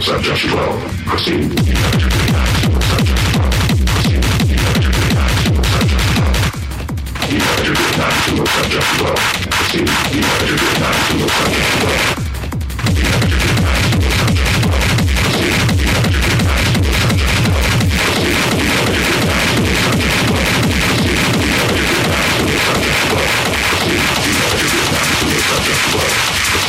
National as 12. Proceed. United National Subject 12. Proceed. United National Subject 12. United National Subject 12. Proceed. United National Subject 12.